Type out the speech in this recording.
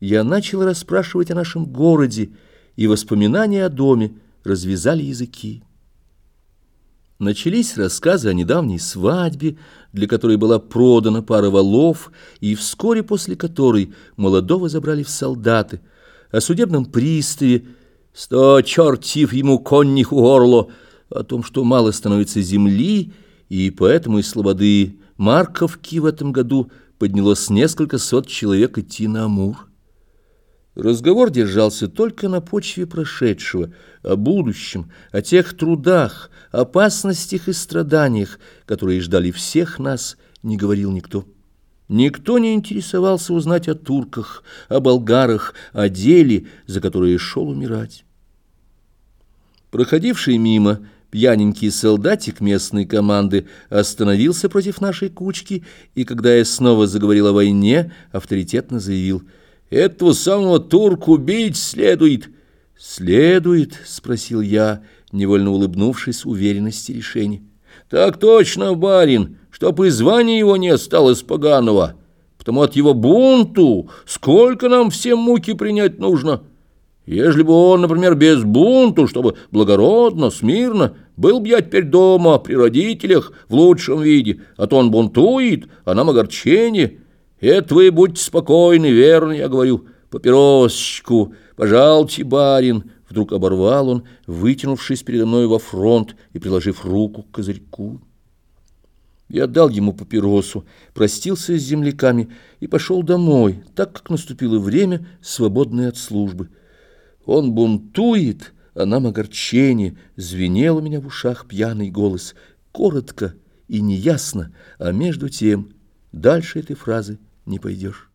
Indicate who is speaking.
Speaker 1: Я начал расспрашивать о нашем городе, и воспоминания о доме развязали языки. Начались рассказы о недавней свадьбе, для которой была продана пара валов, и вскоре после которой молодого забрали в солдаты, о судебном приставе, сто чертив ему конних у о том, что мало становится земли, и поэтому из слободы Марковки в этом году поднялось несколько сот человек идти на Амур. Разговор держался только на почве прошедшего, о будущем, о тех трудах, опасностях и страданиях, которые ждали всех нас, не говорил никто. Никто не интересовался узнать о турках, о болгарах, о деле, за которое шел умирать. Проходивший мимо пьяненький солдатик местной команды остановился против нашей кучки, и когда я снова заговорил о войне, авторитетно заявил — этого самого турку бить следует. Следует, спросил я, невольно улыбнувшись уверенности решения. Так точно, барин, чтоб и звания его не осталось поганого. Потому от его бунту сколько нам всем муки принять нужно. Ежели бы он, например, без бунту, чтобы благородно, смирно, был бы я теперь дома, при родителях, в лучшем виде, а то он бунтует, а нам огорчение — это вы будьте спокойны, верно, я говорю. Папиросочку, пожалуйте, барин. Вдруг оборвал он, вытянувшись передо мной во фронт и приложив руку к козырьку. Я дал ему папиросу, простился с земляками и пошел домой, так как наступило время, свободное от службы. Он бунтует, а нам огорчение, звенел у меня в ушах пьяный голос, коротко и неясно, а между тем дальше этой фразы не пойдешь.